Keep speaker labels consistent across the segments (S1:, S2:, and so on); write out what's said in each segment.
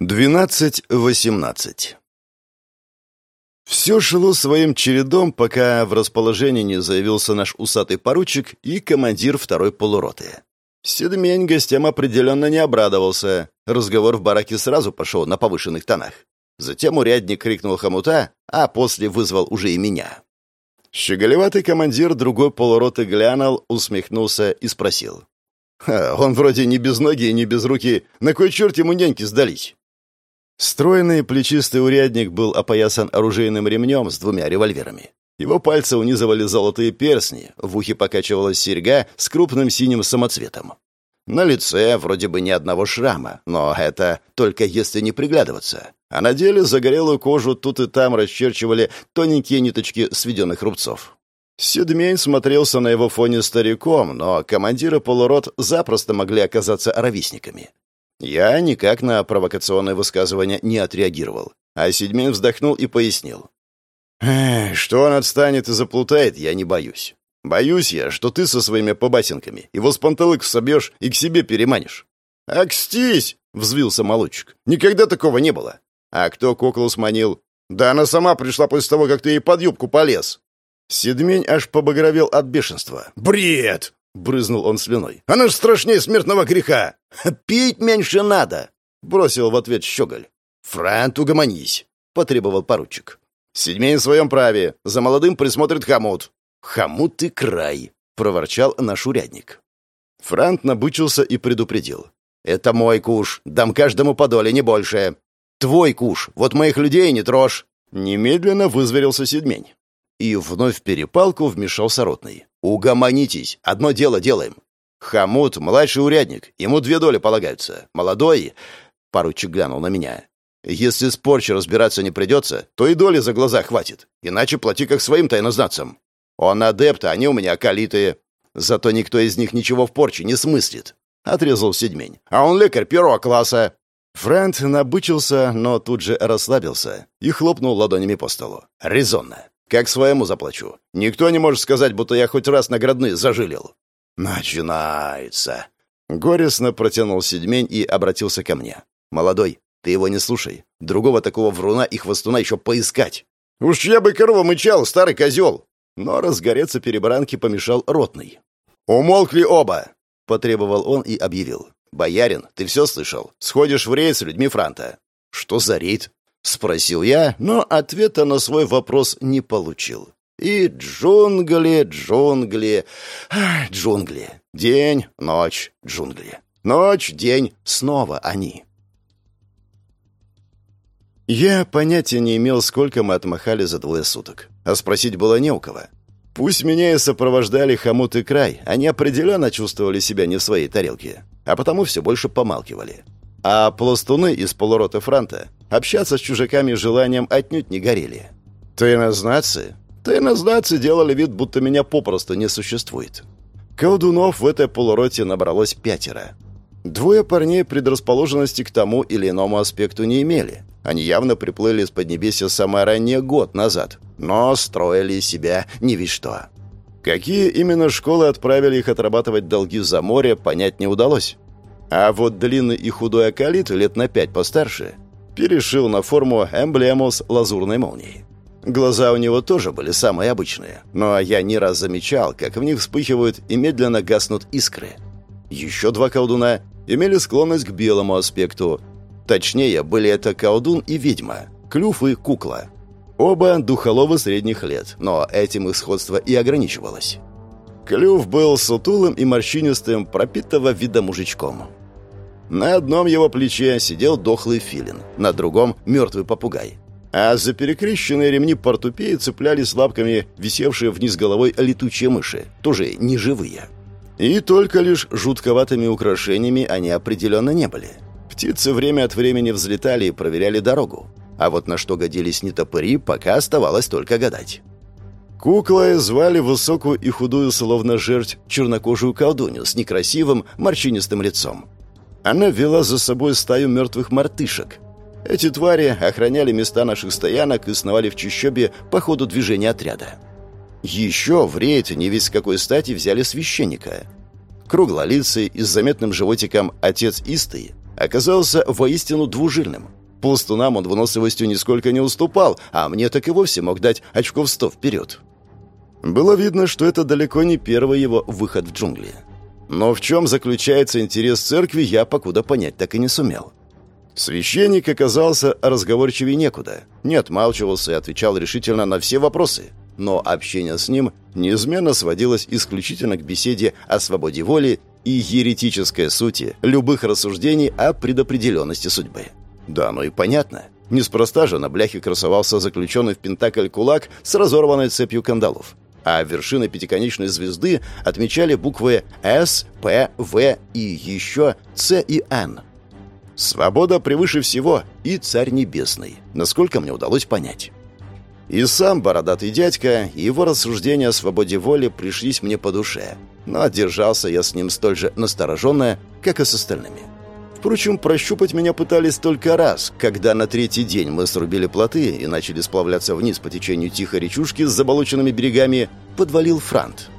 S1: 12.18 Все шло своим чередом, пока в расположении не заявился наш усатый поручик и командир второй полуроты. Седмень гостям определенно не обрадовался. Разговор в бараке сразу пошел на повышенных тонах. Затем урядник крикнул хомута, а после вызвал уже и меня. Щеголеватый командир другой полуроты глянул, усмехнулся и спросил. «Ха, он вроде не без ноги и не без руки. На кой черт ему няньки сдались?» Стройный плечистый урядник был опоясан оружейным ремнем с двумя револьверами. Его пальцы унизывали золотые перстни, в ухе покачивалась серьга с крупным синим самоцветом. На лице вроде бы ни одного шрама, но это только если не приглядываться. А на деле загорелую кожу тут и там расчерчивали тоненькие ниточки сведенных рубцов. Седмень смотрелся на его фоне стариком, но командиры полурот запросто могли оказаться ровесниками. Я никак на провокационное высказывание не отреагировал, а Седьмин вздохнул и пояснил. «Что он отстанет и заплутает, я не боюсь. Боюсь я, что ты со своими побасенками его с панталык собьешь и к себе переманишь». «Акстись!» — взвился молодчик. «Никогда такого не было». «А кто куклу сманил?» «Да она сама пришла после того, как ты ей под юбку полез». Седмень аж побагровел от бешенства. «Бред!» — брызнул он слюной. «Она ж страшнее смертного греха!» «Пить меньше надо!» — бросил в ответ Щеголь. «Франт, угомонись!» — потребовал поручик. «Седьмей в своем праве. За молодым присмотрит хомут». «Хомут и край!» — проворчал наш урядник. Франт набычился и предупредил. «Это мой куш. Дам каждому по доле, не больше. Твой куш. Вот моих людей не трожь». Немедленно вызверился Седмень. И вновь в перепалку вмешался ротный. «Угомонитесь. Одно дело делаем. Хамут — младший урядник. Ему две доли полагаются. Молодой...» Поручик глянул на меня. «Если с порчей разбираться не придется, то и доли за глаза хватит. Иначе плати как своим тайнознацам. Он адепт, а они у меня калитые. Зато никто из них ничего в порче не смыслит». Отрезал седьмень. «А он лекарь первого класса». Фрэнд набычился, но тут же расслабился и хлопнул ладонями по столу. «Резонно. Как своему заплачу. Никто не может сказать, будто я хоть раз наградные зажилил. Начинается. Горестно протянул седьмень и обратился ко мне. Молодой, ты его не слушай. Другого такого вруна и хвостуна еще поискать. Уж я бы корова мычал, старый козел. Но разгореться перебранки помешал ротный. «Умолкли оба!» — потребовал он и объявил. «Боярин, ты все слышал? Сходишь в рейд с людьми фронта». «Что за рейд?» — спросил я, но ответа на свой вопрос не получил. И джунгли, джунгли, джунгли. День, ночь, джунгли. Ночь, день, снова они. Я понятия не имел, сколько мы отмахали за двое суток. А спросить было не у кого. Пусть меня и сопровождали хомут и край, они определенно чувствовали себя не в своей тарелке, а потому все больше помалкивали. А пластуны из полуроты фронта общаться с чужаками желанием отнюдь не горели. Тайнознатцы? Тайнознатцы делали вид, будто меня попросту не существует. Колдунов в этой полуроте набралось пятеро. Двое парней предрасположенности к тому или иному аспекту не имели. Они явно приплыли с Поднебесья самое раннее год назад, но строили себя не весь что. Какие именно школы отправили их отрабатывать долги за море, понять не удалось. А вот длинный и худой Акалит, лет на пять постарше, перешил на форму эмблему с лазурной молнией. Глаза у него тоже были самые обычные, но я не раз замечал, как в них вспыхивают и медленно гаснут искры. Еще два колдуна имели склонность к белому аспекту. Точнее, были это колдун и ведьма, клюв и кукла. Оба духоловы средних лет, но этим их сходство и ограничивалось. Клюв был сутулым и морщинистым, пропитого вида мужичком. На одном его плече сидел дохлый филин, на другом — мертвый попугай. А за перекрещенные ремни портупеи цеплялись лапками висевшие вниз головой летучие мыши, тоже неживые. И только лишь жутковатыми украшениями они определенно не были. Птицы время от времени взлетали и проверяли дорогу. А вот на что годились нетопыри, пока оставалось только гадать. Куклой звали высокую и худую, словно жерть, чернокожую колдунью с некрасивым, морщинистым лицом. Она вела за собой стаю мертвых мартышек. Эти твари охраняли места наших стоянок и сновали в чащобе по ходу движения отряда. Еще в рейд не весь какой стати взяли священника. Круглолицый и с заметным животиком отец Истый оказался воистину двужильным. Пластунам он выносливостью нисколько не уступал, а мне так и вовсе мог дать очков сто вперед. Было видно, что это далеко не первый его выход в джунгли. Но в чем заключается интерес церкви, я покуда понять так и не сумел. Священник оказался разговорчивее некуда, не отмалчивался и отвечал решительно на все вопросы, но общение с ним неизменно сводилось исключительно к беседе о свободе воли и еретической сути любых рассуждений о предопределенности судьбы. Да, ну и понятно. Неспроста же на бляхе красовался заключенный в пентакль кулак с разорванной цепью кандалов а вершины пятиконечной звезды отмечали буквы «С», «П», «В» и еще «Ц» и «Н». Свобода превыше всего и Царь Небесный, насколько мне удалось понять. И сам бородатый дядька, и его рассуждения о свободе воли пришлись мне по душе, но держался я с ним столь же настороженно, как и с остальными. Впрочем, прощупать меня пытались только раз, когда на третий день мы срубили плоты и начали сплавляться вниз по течению тихой речушки с заболоченными берегами, подвалил франт.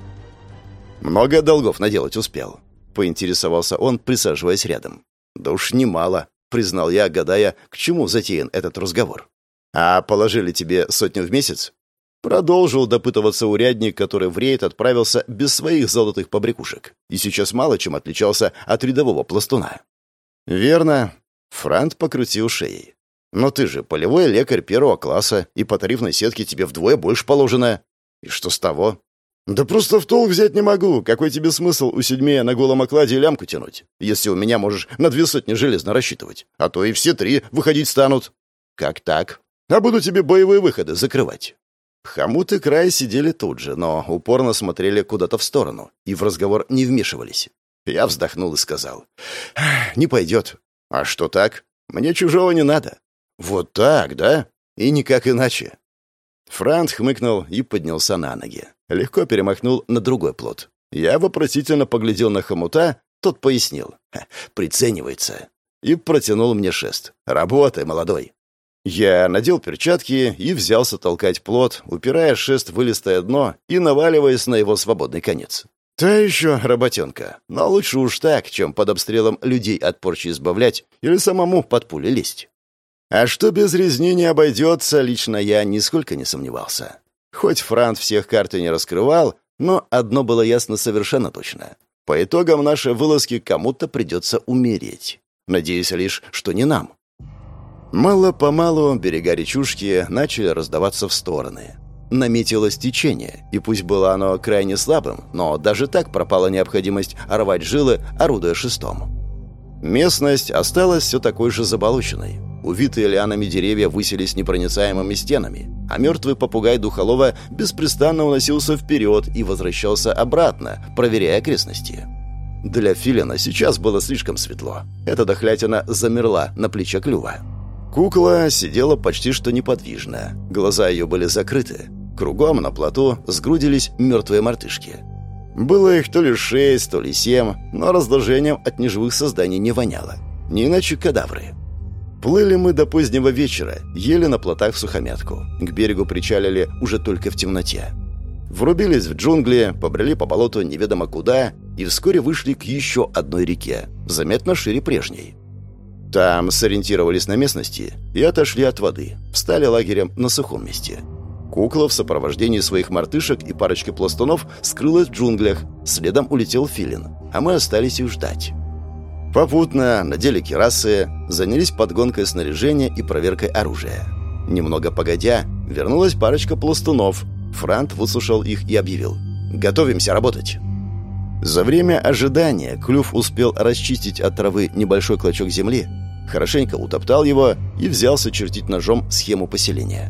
S1: «Много долгов наделать успел», — поинтересовался он, присаживаясь рядом. «Да уж немало», — признал я, гадая, к чему затеян этот разговор. «А положили тебе сотню в месяц?» Продолжил допытываться урядник, который в рейд отправился без своих золотых побрякушек и сейчас мало чем отличался от рядового пластуна. «Верно». Франт покрутил шеей. «Но ты же полевой лекарь первого класса, и по тарифной сетке тебе вдвое больше положено. И что с того?» «Да просто в толк взять не могу. Какой тебе смысл у седьмея на голом окладе лямку тянуть, если у меня можешь на две сотни железно рассчитывать? А то и все три выходить станут». «Как так?» «А буду тебе боевые выходы закрывать». Хомут и край сидели тут же, но упорно смотрели куда-то в сторону и в разговор не вмешивались. Я вздохнул и сказал. «Не пойдет». «А что так? Мне чужого не надо». «Вот так, да? И никак иначе». Франц хмыкнул и поднялся на ноги. Легко перемахнул на другой плот. Я вопросительно поглядел на хомута, тот пояснил. «Приценивается». И протянул мне шест. «Работай, молодой». Я надел перчатки и взялся толкать плот, упирая шест в вылистое дно и наваливаясь на его свободный конец. Та еще работенка. Но лучше уж так, чем под обстрелом людей от порчи избавлять или самому под пули лезть. А что без резни не обойдется, лично я нисколько не сомневался. Хоть Франт всех карт и не раскрывал, но одно было ясно совершенно точно. По итогам нашей вылазки кому-то придется умереть. Надеюсь лишь, что не нам. Мало-помалу берега речушки начали раздаваться в стороны наметилось течение, и пусть было оно крайне слабым, но даже так пропала необходимость рвать жилы, орудуя шестом. Местность осталась все такой же заболоченной. Увитые лианами деревья высились непроницаемыми стенами, а мертвый попугай Духолова беспрестанно уносился вперед и возвращался обратно, проверяя окрестности. Для Филина сейчас было слишком светло. Эта дохлятина замерла на плече клюва. Кукла сидела почти что неподвижно. Глаза ее были закрыты, Кругом на плоту сгрудились мертвые мартышки. Было их то ли шесть, то ли семь, но разложением от неживых созданий не воняло. Не иначе кадавры. Плыли мы до позднего вечера, ели на плотах в сухомятку. К берегу причалили уже только в темноте. Врубились в джунгли, побрели по болоту неведомо куда и вскоре вышли к еще одной реке, заметно шире прежней. Там сориентировались на местности и отошли от воды, встали лагерем на сухом месте. Кукла в сопровождении своих мартышек и парочки пластунов скрылась в джунглях, следом улетел филин, а мы остались их ждать. Попутно надели керасы, занялись подгонкой снаряжения и проверкой оружия. Немного погодя, вернулась парочка пластунов. Франт выслушал их и объявил. «Готовимся работать». За время ожидания Клюв успел расчистить от травы небольшой клочок земли, хорошенько утоптал его и взялся чертить ножом схему поселения.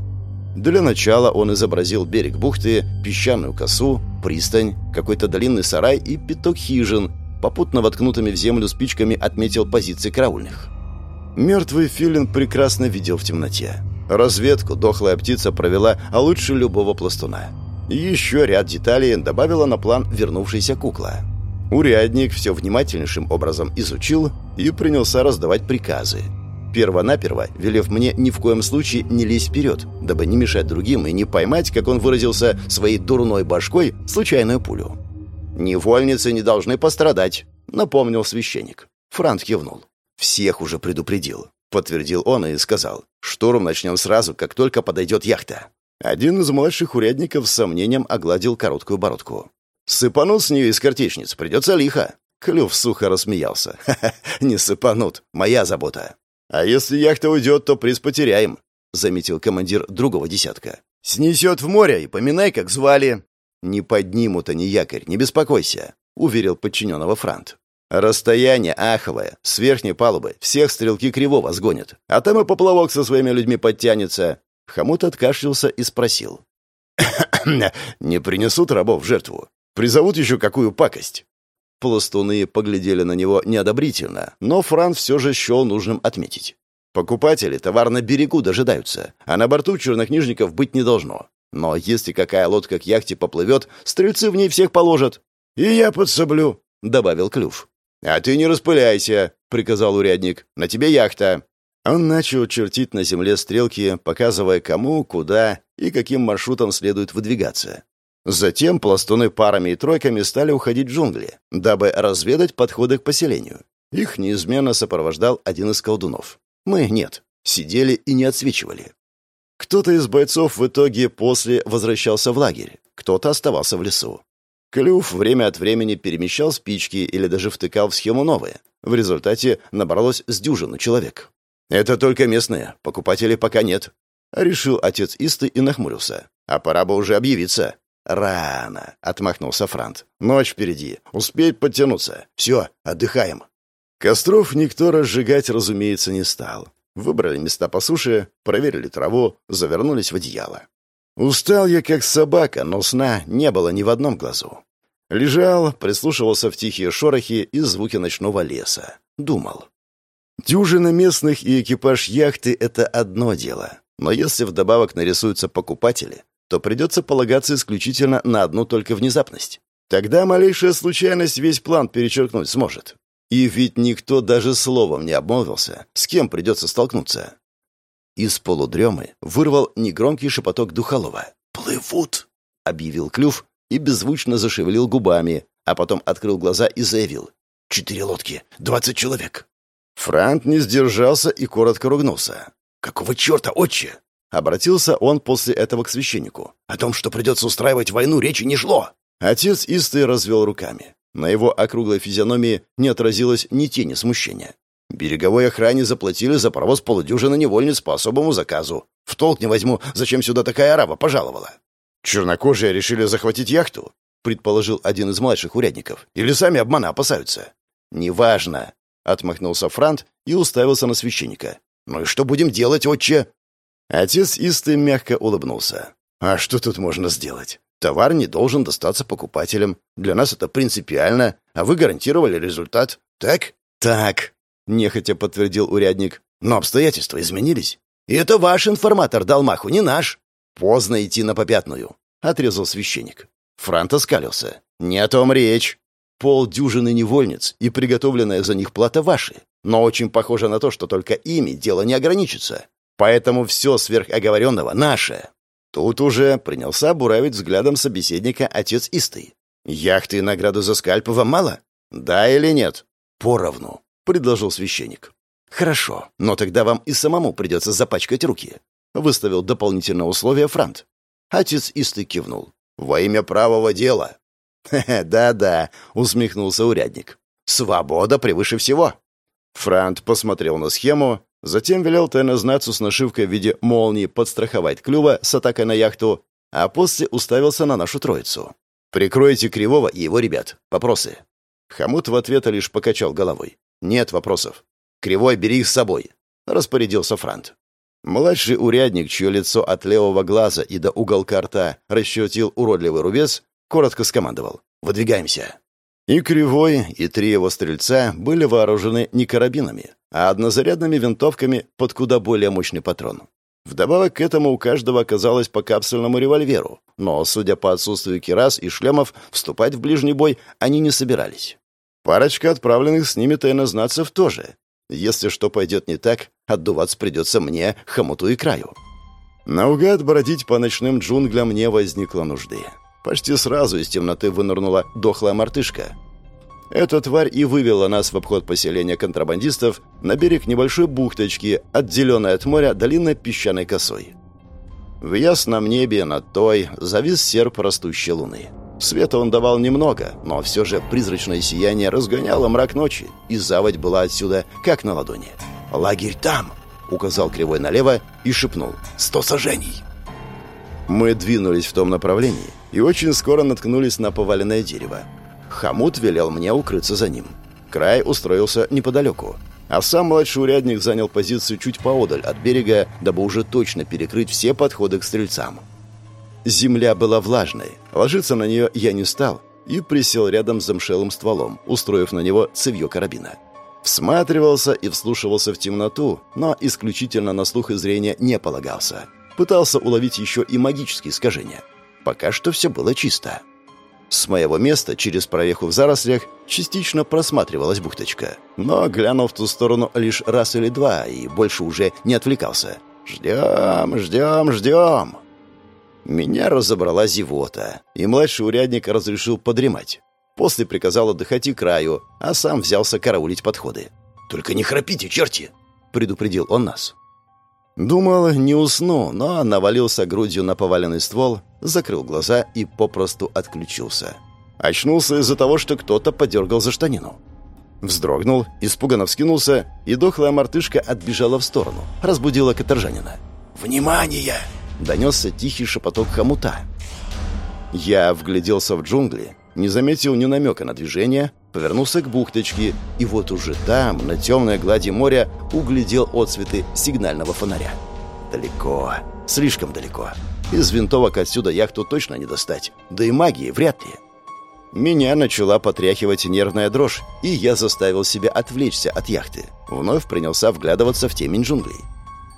S1: Для начала он изобразил берег бухты, песчаную косу, пристань, какой-то длинный сарай и пяток хижин, попутно воткнутыми в землю спичками отметил позиции караульных. Мертвый филин прекрасно видел в темноте. Разведку дохлая птица провела, а лучше любого пластуна. Еще ряд деталей добавила на план вернувшаяся кукла. Урядник все внимательнейшим образом изучил и принялся раздавать приказы – Первонаперво, велев мне ни в коем случае не лезть вперед, дабы не мешать другим и не поймать, как он выразился, своей дурной башкой случайную пулю. «Невольницы не должны пострадать», — напомнил священник. Франц кивнул. «Всех уже предупредил», — подтвердил он и сказал. «Штурм начнем сразу, как только подойдет яхта». Один из младших урядников с сомнением огладил короткую бородку. «Сыпанут с нее из картечниц, придется лихо». Клюв сухо рассмеялся. «Ха-ха, не сыпанут, моя забота». «А если яхта уйдет, то приз потеряем», — заметил командир другого десятка. «Снесет в море и поминай, как звали». «Не поднимут они якорь, не беспокойся», — уверил подчиненного Франт. «Расстояние аховое, с верхней палубы, всех стрелки кривого сгонят, а там и поплавок со своими людьми подтянется. Хомут откашлялся и спросил. «Не принесут рабов в жертву? Призовут еще какую пакость?» Пластуны поглядели на него неодобрительно, но Фран все же счел нужным отметить. Покупатели товар на берегу дожидаются, а на борту чернокнижников быть не должно. Но если какая лодка к яхте поплывет, стрельцы в ней всех положат. «И я подсоблю», — добавил Клюв. «А ты не распыляйся», — приказал урядник. «На тебе яхта». Он начал чертить на земле стрелки, показывая кому, куда и каким маршрутом следует выдвигаться. Затем пластуны парами и тройками стали уходить в джунгли, дабы разведать подходы к поселению. Их неизменно сопровождал один из колдунов. Мы нет, сидели и не отсвечивали. Кто-то из бойцов в итоге после возвращался в лагерь, кто-то оставался в лесу. Клюв время от времени перемещал спички или даже втыкал в схему новые. В результате набралось с дюжину человек. «Это только местные, покупателей пока нет», — решил отец Исты и нахмурился. «А пора бы уже объявиться». «Рано», — отмахнулся Франт. «Ночь впереди. Успеть подтянуться. Все, отдыхаем». Костров никто разжигать, разумеется, не стал. Выбрали места по суше, проверили траву, завернулись в одеяло. Устал я, как собака, но сна не было ни в одном глазу. Лежал, прислушивался в тихие шорохи и звуки ночного леса. Думал. Дюжина местных и экипаж яхты — это одно дело. Но если вдобавок нарисуются покупатели, то придется полагаться исключительно на одну только внезапность. Тогда малейшая случайность весь план перечеркнуть сможет. И ведь никто даже словом не обмолвился, с кем придется столкнуться. Из полудремы вырвал негромкий шепоток Духолова. «Плывут!» — объявил Клюв и беззвучно зашевелил губами, а потом открыл глаза и заявил. «Четыре лодки, двадцать человек!» Франк не сдержался и коротко ругнулся. «Какого черта, отче?» Обратился он после этого к священнику. «О том, что придется устраивать войну, речи не шло!» Отец Истый развел руками. На его округлой физиономии не отразилось ни тени смущения. Береговой охране заплатили за провоз полудюжины невольниц по особому заказу. В толк не возьму, зачем сюда такая араба пожаловала. Чернокожие решили захватить яхту, предположил один из младших урядников. Или сами обмана опасаются. Неважно, отмахнулся Франт и уставился на священника. Ну и что будем делать, отче? Отец Исты мягко улыбнулся. А что тут можно сделать? Товар не должен достаться покупателям. Для нас это принципиально, а вы гарантировали результат. Так? Так, нехотя подтвердил урядник. Но обстоятельства изменились. И это ваш информатор дал маху, не наш. Поздно идти на попятную, отрезал священник. Франт оскалился. Не о том речь. Полдюжины невольниц и приготовленная за них плата ваши. Но очень похоже на то, что только ими дело не ограничится. Поэтому все сверхоговоренного наше. Тут уже принялся буравить взглядом собеседника отец Истый. «Яхты и награду за скальп вам мало? Да или нет?» «Поровну», — предложил священник. «Хорошо, но тогда вам и самому придется запачкать руки», — выставил дополнительное условие Франт. Отец Истый кивнул. «Во имя правого дела». «Хе-хе, да-да», — усмехнулся урядник. «Свобода превыше всего». Франт посмотрел на схему, Затем велел тайнознацу с нашивкой в виде молнии подстраховать клюва с атакой на яхту, а после уставился на нашу троицу. «Прикройте Кривого и его ребят. Вопросы?» Хамут в ответ лишь покачал головой. «Нет вопросов. Кривой бери их с собой», — распорядился Франт. Младший урядник, чье лицо от левого глаза и до уголка рта расчертил уродливый рубец, коротко скомандовал. «Выдвигаемся». И Кривой, и три его стрельца были вооружены не карабинами, а однозарядными винтовками под куда более мощный патрон. Вдобавок к этому у каждого оказалось по капсульному револьверу, но, судя по отсутствию кирас и шлемов, вступать в ближний бой они не собирались. Парочка отправленных с ними тайнознацев тоже. Если что пойдет не так, отдуваться придется мне, хомуту и краю. Наугад бродить по ночным джунглям не возникло нужды. Почти сразу из темноты вынырнула дохлая мартышка. Эта тварь и вывела нас в обход поселения контрабандистов на берег небольшой бухточки, отделенной от моря долинной песчаной косой. В ясном небе над той завис серп растущей луны. Света он давал немного, но все же призрачное сияние разгоняло мрак ночи, и заводь была отсюда как на ладони. «Лагерь там!» — указал кривой налево и шепнул. «Сто сажений!» Мы двинулись в том направлении и очень скоро наткнулись на поваленное дерево. Хамут велел мне укрыться за ним. Край устроился неподалеку, а сам младший урядник занял позицию чуть поодаль от берега, дабы уже точно перекрыть все подходы к стрельцам. Земля была влажной, ложиться на нее я не стал и присел рядом с замшелым стволом, устроив на него цевье карабина. Всматривался и вслушивался в темноту, но исключительно на слух и зрение не полагался. Пытался уловить еще и магические искажения. Пока что все было чисто. С моего места через прореху в зарослях частично просматривалась бухточка. Но глянул в ту сторону лишь раз или два и больше уже не отвлекался. «Ждем, ждем, ждем!» Меня разобрала зевота, и младший урядник разрешил подремать. После приказал отдыхать и краю, а сам взялся караулить подходы. «Только не храпите, черти!» — предупредил он нас. Думал, не усну, но навалился грудью на поваленный ствол, закрыл глаза и попросту отключился. Очнулся из-за того, что кто-то подергал за штанину. Вздрогнул, испуганно вскинулся, и дохлая мартышка отбежала в сторону, разбудила каторжанина. «Внимание!» — донесся тихий шепоток хомута. Я вгляделся в джунгли, не заметил ни намека на движение, повернулся к бухточке, и вот уже там, на темной глади моря, углядел отцветы сигнального фонаря. Далеко, слишком далеко. Из винтовок отсюда яхту точно не достать, да и магии вряд ли. Меня начала потряхивать нервная дрожь, и я заставил себя отвлечься от яхты. Вновь принялся вглядываться в темень джунглей.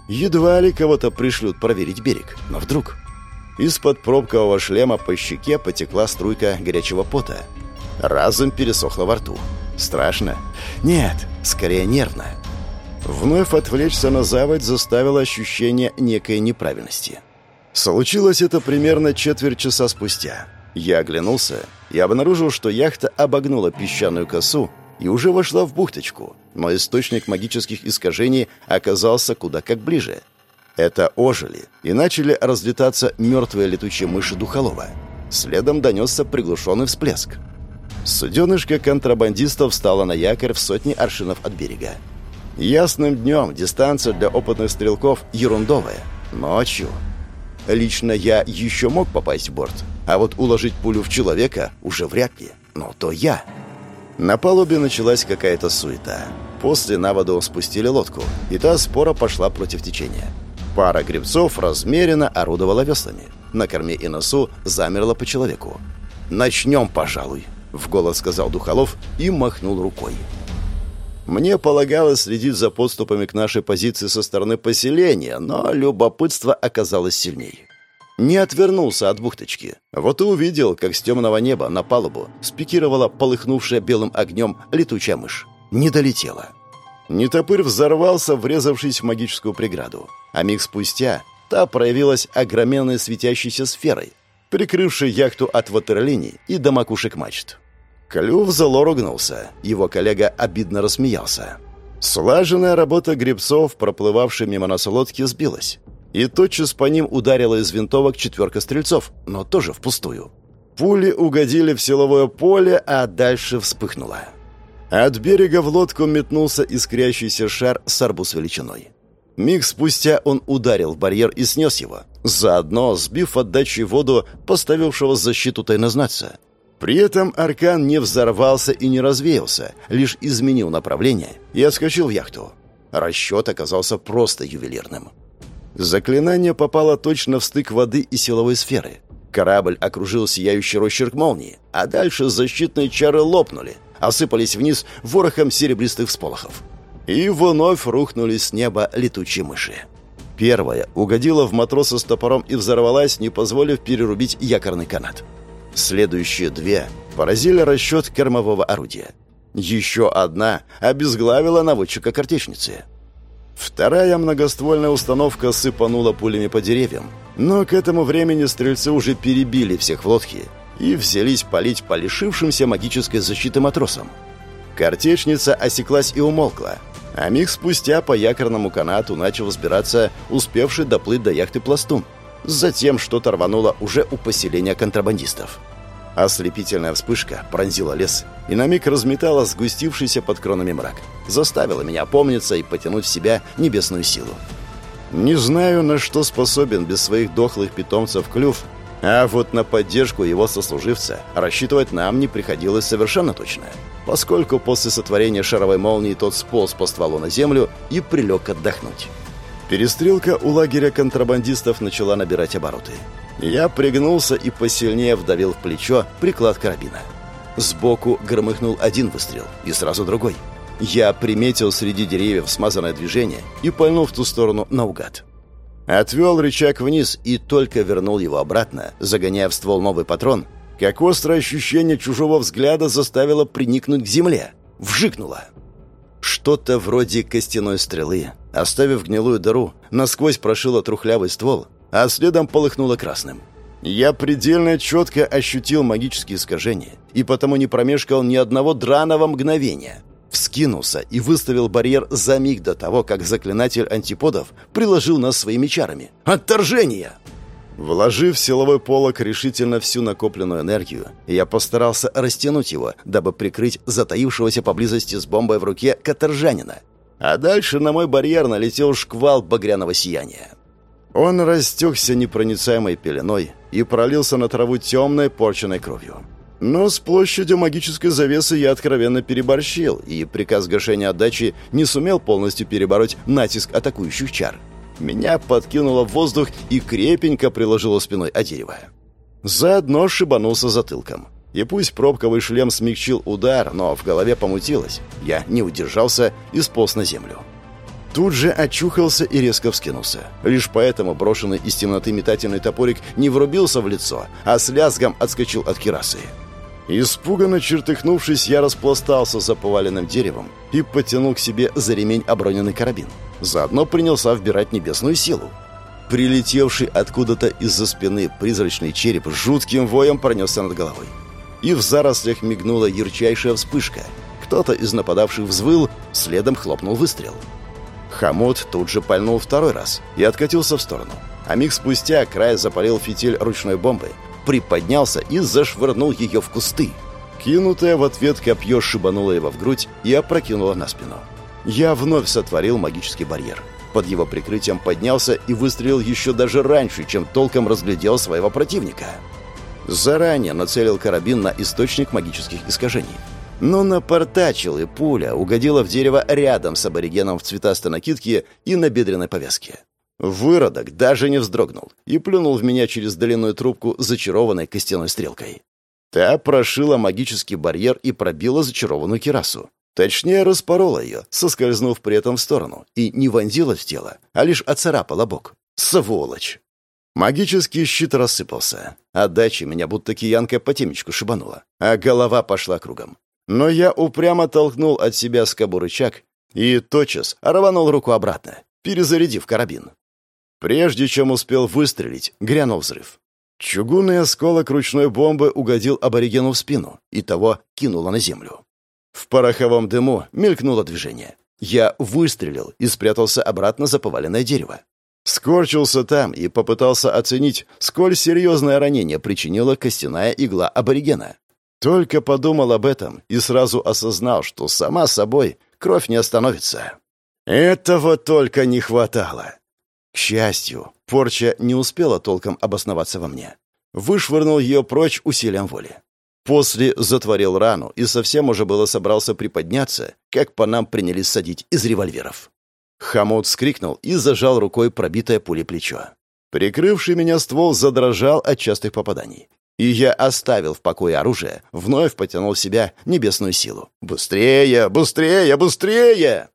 S1: Едва ли кого-то пришлют проверить берег, но вдруг... Из-под пробкового шлема по щеке потекла струйка горячего пота. Разом пересохло во рту. Страшно? Нет, скорее нервно. Вновь отвлечься на заводь заставило ощущение некой неправильности. Случилось это примерно четверть часа спустя. Я оглянулся и обнаружил, что яхта обогнула песчаную косу и уже вошла в бухточку, но источник магических искажений оказался куда как ближе. Это ожили и начали разлетаться мертвые летучие мыши Духолова. Следом донесся приглушенный всплеск. Суденышко контрабандистов встало на якорь в сотни аршинов от берега. Ясным днем дистанция для опытных стрелков ерундовая. Ночью. Лично я еще мог попасть в борт, а вот уложить пулю в человека уже вряд ли. Но то я. На палубе началась какая-то суета. После на воду спустили лодку, и та спора пошла против течения. Пара гребцов размеренно орудовала веслами. На корме и носу замерло по человеку. «Начнем, пожалуй», — в голос сказал Духолов и махнул рукой. Мне полагалось следить за подступами к нашей позиции со стороны поселения, но любопытство оказалось сильней. Не отвернулся от бухточки. Вот и увидел, как с темного неба на палубу спикировала полыхнувшая белым огнем летучая мышь. Не долетела. Нетопырь взорвался, врезавшись в магическую преграду. А миг спустя та проявилась огроменной светящейся сферой, прикрывшей яхту от ватерлиний и до макушек мачт. Клюв зло ругнулся. Его коллега обидно рассмеялся. Слаженная работа гребцов, проплывавшей мимо нас лодки, сбилась. И тотчас по ним ударила из винтовок четверка стрельцов, но тоже впустую. Пули угодили в силовое поле, а дальше вспыхнуло. От берега в лодку метнулся искрящийся шар с арбуз величиной. Миг спустя он ударил в барьер и снес его, заодно сбив отдачей воду поставившего защиту тайнознаться. При этом аркан не взорвался и не развеялся, лишь изменил направление и отскочил в яхту. Расчет оказался просто ювелирным. Заклинание попало точно в стык воды и силовой сферы. Корабль окружил сияющий росчерк молнии, а дальше защитные чары лопнули, осыпались вниз ворохом серебристых всполохов. И вновь рухнули с неба летучие мыши. Первая угодила в матроса с топором и взорвалась, не позволив перерубить якорный канат. Следующие две поразили расчет кормового орудия. Еще одна обезглавила наводчика картечницы. Вторая многоствольная установка сыпанула пулями по деревьям, но к этому времени стрельцы уже перебили всех в лодке, и взялись палить по лишившимся магической защиты матросам. Картечница осеклась и умолкла, а миг спустя по якорному канату начал взбираться успевший доплыть до яхты пластун. Затем что-то рвануло уже у поселения контрабандистов. Ослепительная вспышка пронзила лес и на миг разметала сгустившийся под кронами мрак. Заставила меня помниться и потянуть в себя небесную силу. Не знаю, на что способен без своих дохлых питомцев клюв, а вот на поддержку его сослуживца рассчитывать нам не приходилось совершенно точно, поскольку после сотворения шаровой молнии тот сполз по стволу на землю и прилег отдохнуть. Перестрелка у лагеря контрабандистов начала набирать обороты. Я пригнулся и посильнее вдавил в плечо приклад карабина. Сбоку громыхнул один выстрел, и сразу другой. Я приметил среди деревьев смазанное движение и пальнул в ту сторону наугад. Отвел рычаг вниз и только вернул его обратно, загоняя в ствол новый патрон, как острое ощущение чужого взгляда заставило приникнуть к земле. Вжикнуло. Что-то вроде костяной стрелы, оставив гнилую дыру, насквозь прошило трухлявый ствол, а следом полыхнуло красным. Я предельно четко ощутил магические искажения и потому не промешкал ни одного драного мгновения — вскинулся и выставил барьер за миг до того, как заклинатель антиподов приложил нас своими чарами. «Отторжение!» Вложив в силовой полок решительно всю накопленную энергию, я постарался растянуть его, дабы прикрыть затаившегося поблизости с бомбой в руке каторжанина. А дальше на мой барьер налетел шквал багряного сияния. Он растекся непроницаемой пеленой и пролился на траву темной порченной кровью. Но с площадью магической завесы я откровенно переборщил, и приказ гашения отдачи не сумел полностью перебороть натиск атакующих чар. Меня подкинуло в воздух и крепенько приложило спиной о дерево. Заодно шибанулся затылком. И пусть пробковый шлем смягчил удар, но в голове помутилось. Я не удержался и сполз на землю. Тут же очухался и резко вскинулся. Лишь поэтому брошенный из темноты метательный топорик не врубился в лицо, а с лязгом отскочил от кирасы. Испуганно чертыхнувшись, я распластался за поваленным деревом и потянул к себе за ремень оброненный карабин. Заодно принялся вбирать небесную силу. Прилетевший откуда-то из-за спины призрачный череп жутким воем пронесся над головой. И в зарослях мигнула ярчайшая вспышка. Кто-то из нападавших взвыл, следом хлопнул выстрел. Хамут тут же пальнул второй раз и откатился в сторону. А миг спустя край запалил фитиль ручной бомбы, приподнялся и зашвырнул ее в кусты. Кинутое в ответ копье шибануло его в грудь и опрокинуло на спину. Я вновь сотворил магический барьер. Под его прикрытием поднялся и выстрелил еще даже раньше, чем толком разглядел своего противника. Заранее нацелил карабин на источник магических искажений. Но напортачил, и пуля угодила в дерево рядом с аборигеном в цветастой накидке и на бедренной повязке. Выродок даже не вздрогнул и плюнул в меня через длинную трубку зачарованной костяной стрелкой. Та прошила магический барьер и пробила зачарованную кирасу. Точнее, распорола ее, соскользнув при этом в сторону, и не вонзила в тело, а лишь оцарапала бок. Сволочь! Магический щит рассыпался. Отдача меня будто киянка по темечку шибанула, а голова пошла кругом. Но я упрямо толкнул от себя скобу рычаг и тотчас рванул руку обратно, перезарядив карабин. Прежде чем успел выстрелить, грянул взрыв. Чугунный осколок ручной бомбы угодил аборигену в спину, и того кинуло на землю. В пороховом дыму мелькнуло движение. Я выстрелил и спрятался обратно за поваленное дерево. Скорчился там и попытался оценить, сколь серьезное ранение причинила костяная игла аборигена. Только подумал об этом и сразу осознал, что сама собой кровь не остановится. Этого только не хватало. К счастью, порча не успела толком обосноваться во мне. Вышвырнул ее прочь усилием воли. После затворил рану и совсем уже было собрался приподняться, как по нам принялись садить из револьверов. Хамут скрикнул и зажал рукой пробитое пулей плечо. Прикрывший меня ствол задрожал от частых попаданий. И я оставил в покое оружие, вновь потянул в себя небесную силу. «Быстрее! Быстрее! Быстрее!»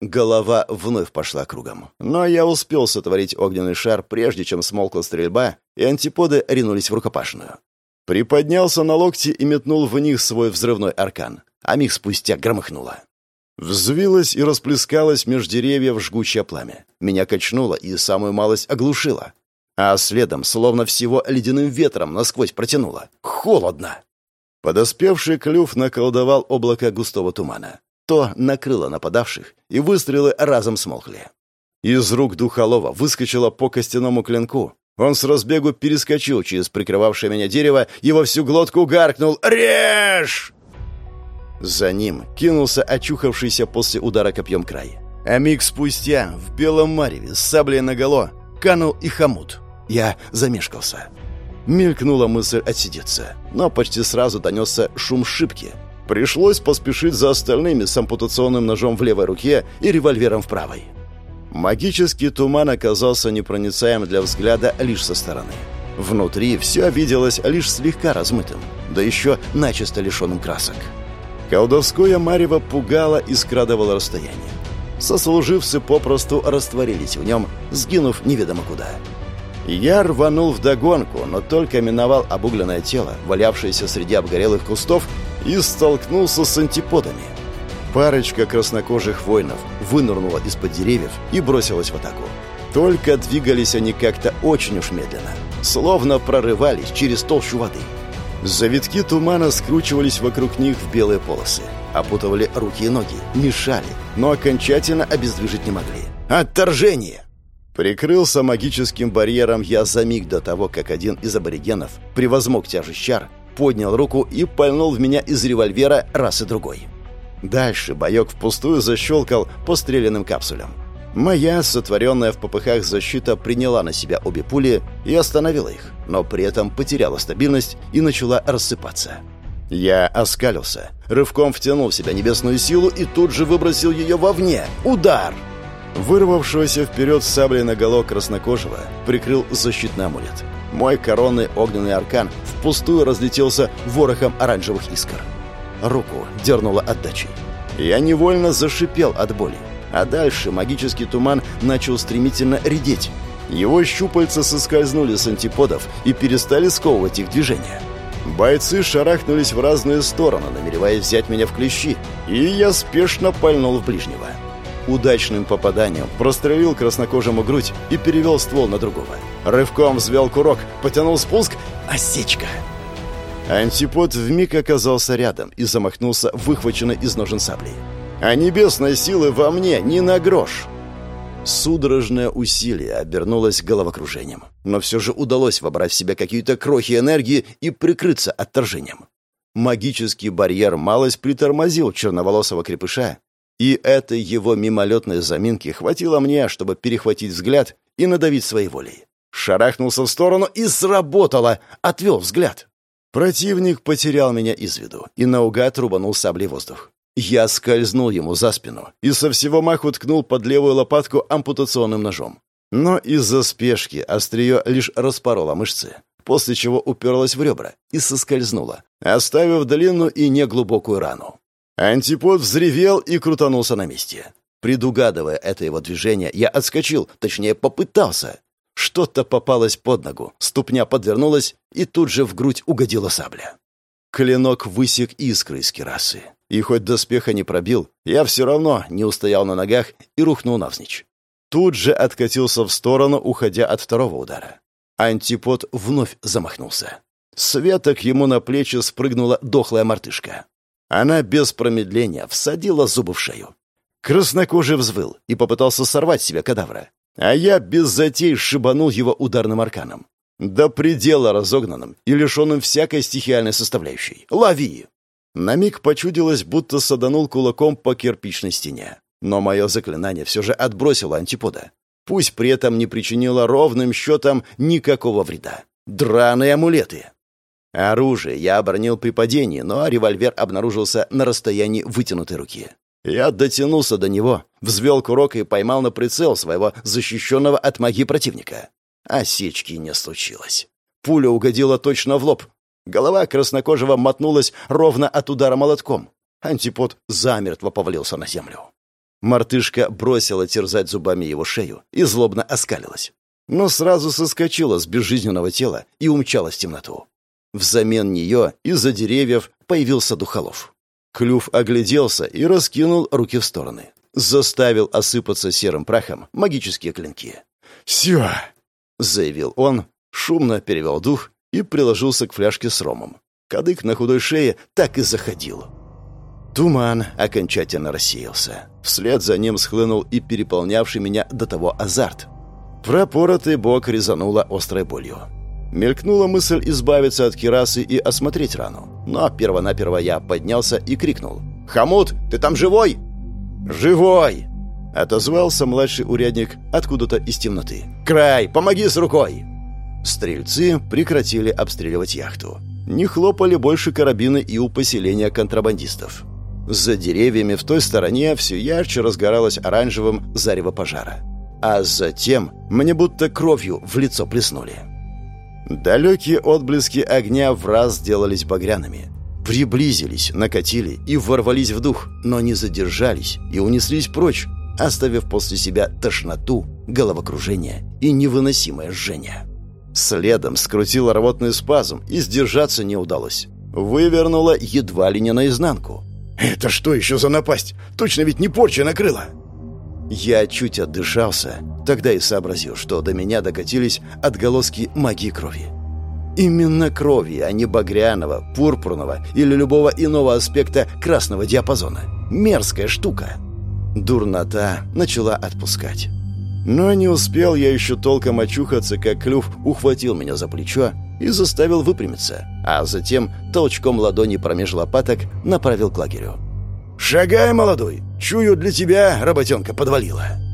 S1: Голова вновь пошла кругом. Но я успел сотворить огненный шар, прежде чем смолкла стрельба, и антиподы ринулись в рукопашную. Приподнялся на локти и метнул в них свой взрывной аркан, а миг спустя громыхнуло. Взвилось и расплескалось меж деревьев жгучее пламя. Меня качнуло и самую малость оглушило. а следом, словно всего ледяным ветром, насквозь протянуло. Холодно. Подоспевший клюв наколдовал облако густого тумана. То накрыло нападавших, и выстрелы разом смолкли. Из рук Духолова выскочила по костяному клинку. Он с разбегу перескочил через прикрывавшее меня дерево и во всю глотку гаркнул «Режь!». За ним кинулся очухавшийся после удара копьем край. А миг спустя в белом мареве с саблей наголо канул и хомут. Я замешкался. Мелькнула мысль отсидеться, но почти сразу донесся шум шибки. Пришлось поспешить за остальными с ампутационным ножом в левой руке и револьвером в правой. Магический туман оказался непроницаем для взгляда лишь со стороны. Внутри все виделось лишь слегка размытым, да еще начисто лишенным красок. Колдовское марево пугало и скрадывало расстояние. Сослуживцы попросту растворились в нем, сгинув неведомо куда. Я рванул вдогонку, но только миновал обугленное тело, валявшееся среди обгорелых кустов, и столкнулся с антиподами. Парочка краснокожих воинов вынырнула из-под деревьев и бросилась в атаку. Только двигались они как-то очень уж медленно, словно прорывались через толщу воды. Завитки тумана скручивались вокруг них в белые полосы, опутывали руки и ноги, мешали, но окончательно обездвижить не могли. Отторжение! Прикрылся магическим барьером я за миг до того, как один из аборигенов превозмог тяжесть чар, поднял руку и пальнул в меня из револьвера раз и другой. Дальше боек впустую защелкал по стрелянным капсулям. Моя, сотворенная в попыхах защита, приняла на себя обе пули и остановила их, но при этом потеряла стабильность и начала рассыпаться. Я оскалился, рывком втянул в себя небесную силу и тут же выбросил ее вовне. Удар! Вырвавшегося вперед саблей наголо краснокожего прикрыл защитный амулет. Мой коронный огненный аркан впустую разлетелся ворохом оранжевых искр. Руку дернуло отдачей. Я невольно зашипел от боли. А дальше магический туман начал стремительно редеть. Его щупальца соскользнули с антиподов и перестали сковывать их движение. Бойцы шарахнулись в разные стороны, намереваясь взять меня в клещи, и я спешно пальнул в ближнего удачным попаданием прострелил краснокожему грудь и перевел ствол на другого. Рывком взвел курок, потянул спуск — осечка. Антипод вмиг оказался рядом и замахнулся выхваченной из ножен саблей. «А небесной силы во мне ни на грош!» Судорожное усилие обернулось головокружением, но все же удалось вобрать в себя какие-то крохи энергии и прикрыться отторжением. Магический барьер малость притормозил черноволосого крепыша, и этой его мимолетной заминки хватило мне, чтобы перехватить взгляд и надавить своей волей. Шарахнулся в сторону и сработало, отвел взгляд. Противник потерял меня из виду и наугад рубанул саблей воздух. Я скользнул ему за спину и со всего маху ткнул под левую лопатку ампутационным ножом. Но из-за спешки острие лишь распороло мышцы, после чего уперлось в ребра и соскользнуло, оставив длинную и неглубокую рану. Антипод взревел и крутанулся на месте. Предугадывая это его движение, я отскочил, точнее, попытался. Что-то попалось под ногу, ступня подвернулась, и тут же в грудь угодила сабля. Клинок высек искры из керасы. И хоть доспеха не пробил, я все равно не устоял на ногах и рухнул навзничь. Тут же откатился в сторону, уходя от второго удара. Антипод вновь замахнулся. Светок ему на плечи спрыгнула дохлая мартышка. Она без промедления всадила зубы в шею. Краснокожий взвыл и попытался сорвать себя кадавра. А я без затей шибанул его ударным арканом. До предела разогнанным и лишенным всякой стихиальной составляющей. «Лови!» На миг почудилось, будто саданул кулаком по кирпичной стене. Но мое заклинание все же отбросило антипода. Пусть при этом не причинило ровным счетом никакого вреда. Драные амулеты! Оружие я оборонил при падении, но револьвер обнаружился на расстоянии вытянутой руки. Я дотянулся до него, взвел курок и поймал на прицел своего защищенного от магии противника. Осечки не случилось. Пуля угодила точно в лоб. Голова краснокожего мотнулась ровно от удара молотком. Антипод замертво повалился на землю. Мартышка бросила терзать зубами его шею и злобно оскалилась. Но сразу соскочила с безжизненного тела и умчалась в темноту. Взамен нее из-за деревьев появился Духолов. Клюв огляделся и раскинул руки в стороны. Заставил осыпаться серым прахом магические клинки. «Все!» заявил он, шумно перевел дух и приложился к фляжке с ромом. Кадык на худой шее так и заходил. Туман окончательно рассеялся. Вслед за ним схлынул и переполнявший меня до того азарт. Пропоротый бок резануло острой болью. Мелькнула мысль избавиться от кирасы и осмотреть рану. Но первонаперво я поднялся и крикнул. «Хамут, ты там живой?» «Живой!» — отозвался младший урядник откуда-то из темноты. «Край, помоги с рукой!» Стрельцы прекратили обстреливать яхту. Не хлопали больше карабины и у поселения контрабандистов. За деревьями в той стороне все ярче разгоралось оранжевым зарево пожара. А затем мне будто кровью в лицо плеснули. Далекие отблески огня в раз сделались багряными. Приблизились, накатили и ворвались в дух, но не задержались и унеслись прочь, оставив после себя тошноту, головокружение и невыносимое жжение. Следом скрутил рвотный спазм, и сдержаться не удалось. Вывернуло едва ли не наизнанку.
S2: «Это что еще за напасть? Точно ведь не порча накрыла!»
S1: Я чуть отдышался, тогда и сообразил, что до меня докатились отголоски магии крови. Именно крови, а не багряного, пурпурного или любого иного аспекта красного диапазона. Мерзкая штука. Дурнота начала отпускать. Но не успел я еще толком очухаться, как клюв ухватил меня за плечо и заставил выпрямиться, а затем толчком ладони промеж лопаток направил к лагерю.
S2: «Шагай, молодой! Чую, для тебя работенка подвалила!»